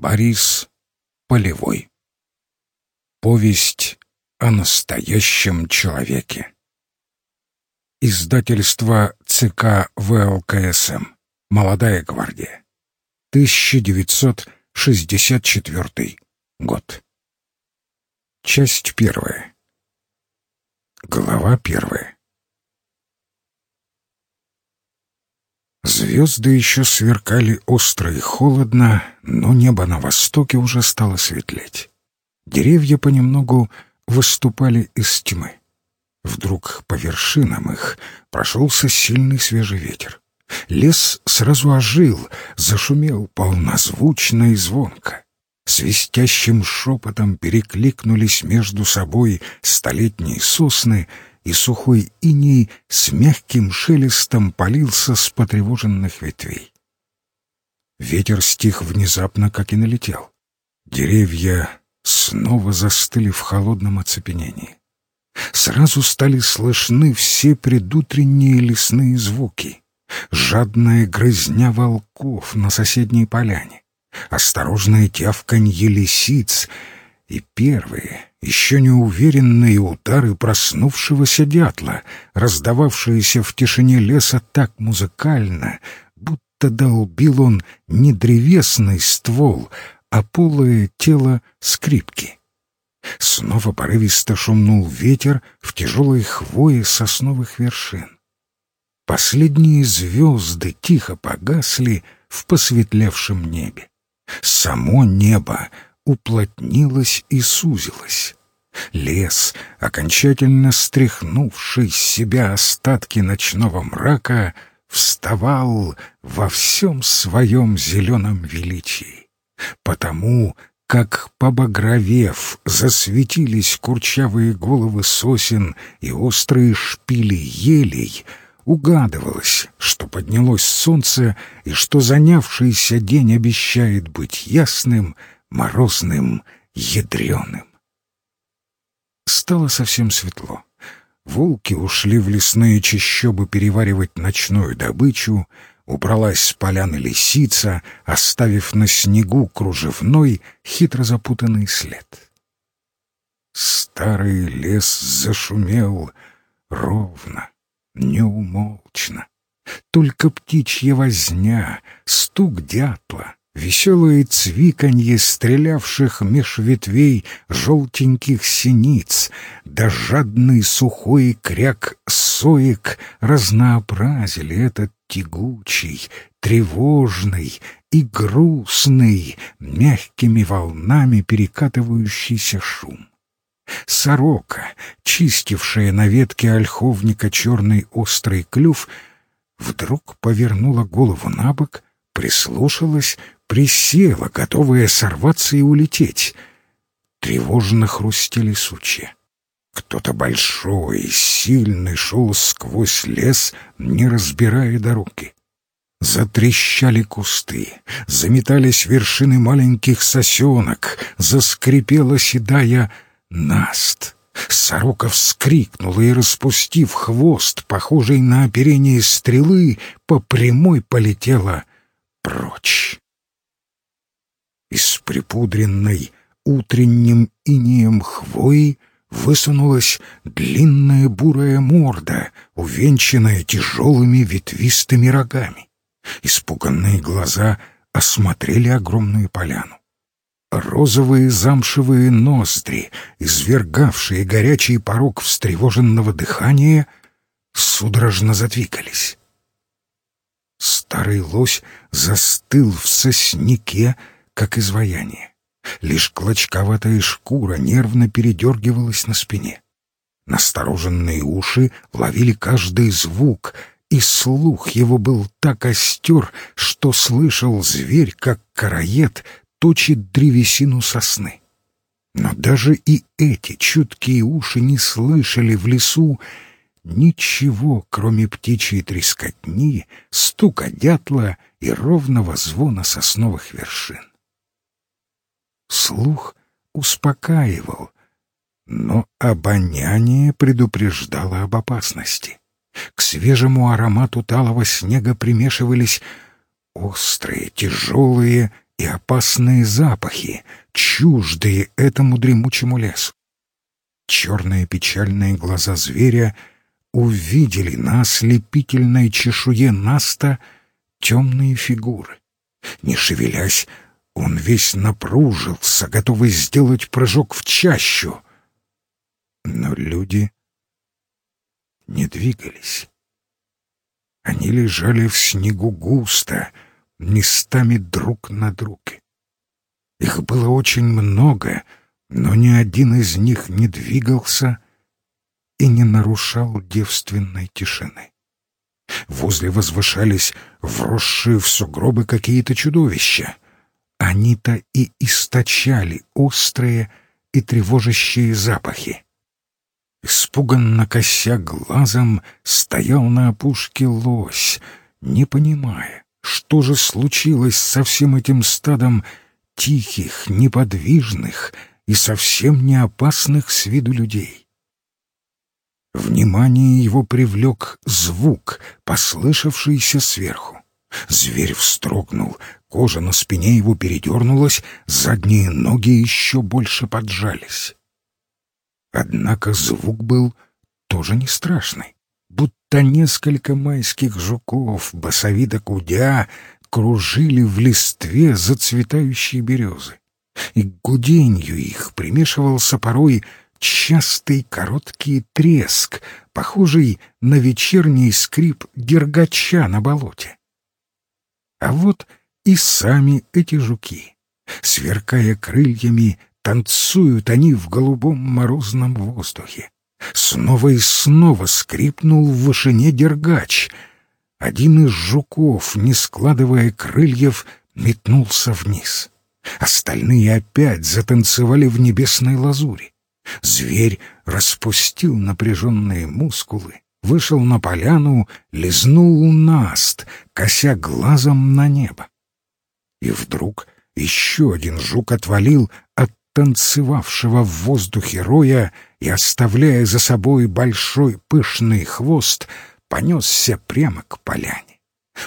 Борис Полевой. Повесть о настоящем человеке. Издательство ЦК ВЛКСМ. Молодая гвардия. 1964 год. Часть первая. Глава первая. Звезды еще сверкали остро и холодно, но небо на востоке уже стало светлеть. Деревья понемногу выступали из тьмы. Вдруг по вершинам их прошелся сильный свежий ветер. Лес сразу ожил, зашумел полнозвучно и звонко. Свистящим шепотом перекликнулись между собой столетние сосны — и сухой иней с мягким шелестом полился с потревоженных ветвей. Ветер стих внезапно, как и налетел. Деревья снова застыли в холодном оцепенении. Сразу стали слышны все предутренние лесные звуки. Жадная грызня волков на соседней поляне, осторожное тявканье лисиц и первые, еще неуверенные удары проснувшегося дятла, раздававшиеся в тишине леса так музыкально, будто долбил он не древесный ствол, а полое тело скрипки. Снова порывисто шумнул ветер в тяжелой хвое сосновых вершин. Последние звезды тихо погасли в посветлевшем небе. Само небо уплотнилась и сузилась. Лес, окончательно стряхнувший с себя остатки ночного мрака, вставал во всем своем зеленом величии. Потому, как побагровев, засветились курчавые головы сосен и острые шпили елей, угадывалось, что поднялось солнце и что занявшийся день обещает быть ясным, морозным, ядреным. Стало совсем светло. Волки ушли в лесные чащобы переваривать ночную добычу, убралась с поляны лисица, оставив на снегу кружевной, хитро запутанный след. Старый лес зашумел ровно, неумолчно. Только птичья возня, стук дятла, веселое цвиканье стрелявших меж ветвей желтеньких синиц, да жадный сухой кряк соек разнообразили этот тягучий, тревожный и грустный, мягкими волнами перекатывающийся шум. Сорока, чистившая на ветке ольховника черный острый клюв, вдруг повернула голову на бок, прислушалась, присела, готовая сорваться и улететь. Тревожно хрустели сучья. Кто-то большой и сильный шел сквозь лес, не разбирая дороги. Затрещали кусты, заметались вершины маленьких сосенок, заскрипела седая наст. Сорока вскрикнула и, распустив хвост, похожий на оперение стрелы, по прямой полетела прочь. Из припудренной утренним инеем хвои высунулась длинная бурая морда, увенчанная тяжелыми ветвистыми рогами. Испуганные глаза осмотрели огромную поляну. Розовые замшевые ноздри, извергавшие горячий порог встревоженного дыхания, судорожно задвигались. Старый лось застыл в сосняке, как изваяние. Лишь клочковатая шкура нервно передергивалась на спине. Настороженные уши ловили каждый звук, и слух его был так остер, что слышал зверь, как караед точит древесину сосны. Но даже и эти чуткие уши не слышали в лесу ничего, кроме птичьей трескотни, стука дятла и ровного звона сосновых вершин. Слух успокаивал, но обоняние предупреждало об опасности. К свежему аромату талого снега примешивались острые, тяжелые и опасные запахи, чуждые этому дремучему лесу. Черные печальные глаза зверя увидели на ослепительной чешуе Наста темные фигуры. Не шевелясь, он весь напружился, готовый сделать прыжок в чащу. Но люди не двигались. Они лежали в снегу густо, местами друг на друге. Их было очень много, но ни один из них не двигался и не нарушал девственной тишины. Возле возвышались вросшие в сугробы какие-то чудовища. Они-то и источали острые и тревожащие запахи. Испуганно кося глазом стоял на опушке лось, не понимая, что же случилось со всем этим стадом тихих, неподвижных и совсем не опасных с виду людей. Внимание его привлек звук, послышавшийся сверху. Зверь встрогнул, кожа на спине его передернулась, задние ноги еще больше поджались. Однако звук был тоже не страшный, будто несколько майских жуков, басовито кудя, кружили в листве зацветающие березы. И к гуденью их примешивался порой частый короткий треск, похожий на вечерний скрип дергача на болоте. А вот и сами эти жуки, сверкая крыльями, танцуют они в голубом морозном воздухе. Снова и снова скрипнул в вышине дергач. Один из жуков, не складывая крыльев, метнулся вниз. Остальные опять затанцевали в небесной лазури. Зверь распустил напряженные мускулы, вышел на поляну, лизнул наст, кося глазом на небо. И вдруг еще один жук отвалил от танцевавшего в воздухе роя и, оставляя за собой большой пышный хвост, понесся прямо к поляне.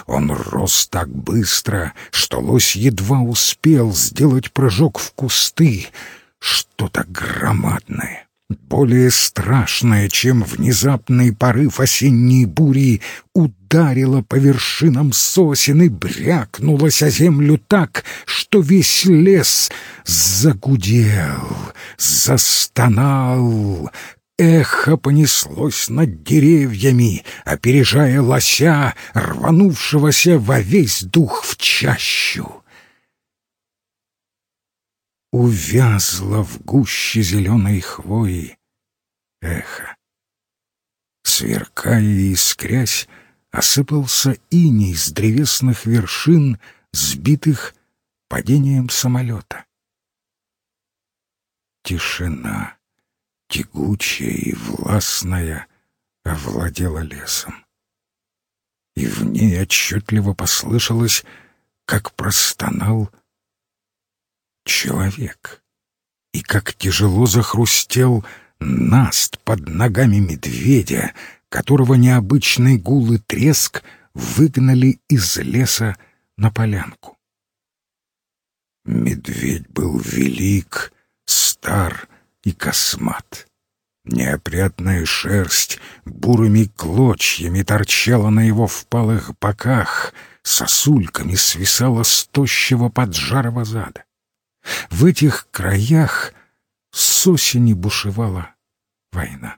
Он рос так быстро, что лось едва успел сделать прыжок в кусты — что-то громадное, более страшное, чем внезапный порыв осенней бури, ударило по вершинам сосен и брякнулось о землю так, что весь лес загудел, застонал, Эхо понеслось над деревьями, опережая лося, рванувшегося во весь дух в чащу увязло в гуще зеленой хвои эхо. Сверкая и искрясь, осыпался иней с древесных вершин, сбитых падением самолета. Тишина, тягучая и властная, овладела лесом. И в ней отчетливо послышалось, как простонал человек. И как тяжело захрустел наст под ногами медведя, которого необычный гул и треск выгнали из леса на полянку. Медведь был велик, стар и космат. Неопрятная шерсть бурыми клочьями торчала на его впалых боках, сосульками свисала с тощего поджарого зада. В этих краях с осени бушевала война.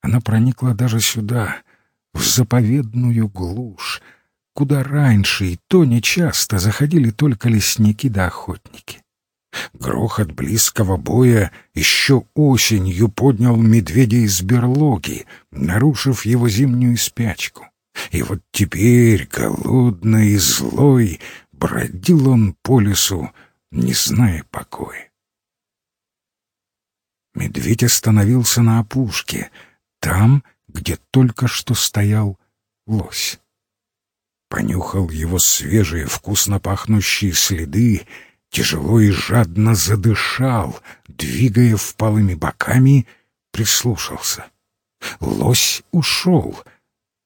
Она проникла даже сюда, в заповедную глушь, куда раньше и то нечасто заходили только лесники да охотники. Грохот близкого боя еще осенью поднял медведя из берлоги, нарушив его зимнюю спячку. И вот теперь, голодный и злой, бродил он по лесу, не зная покоя. Медведь остановился на опушке, там, где только что стоял лось. Понюхал его свежие, вкусно пахнущие следы, тяжело и жадно задышал, двигая впалыми боками, прислушался. Лось ушел,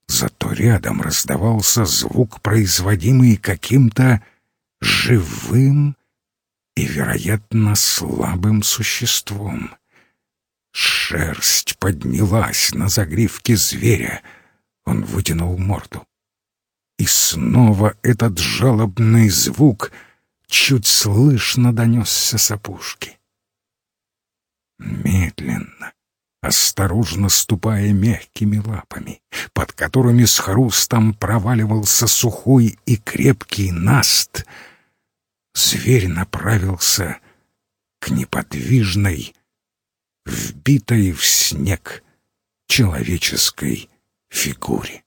зато рядом раздавался звук, производимый каким-то живым и, вероятно, слабым существом. Шерсть поднялась на загривке зверя. Он вытянул морду. И снова этот жалобный звук чуть слышно донесся с опушки. Медленно, осторожно ступая мягкими лапами, под которыми с хрустом проваливался сухой и крепкий наст, зверь направился к неподвижной, вбитой в снег человеческой фигуре.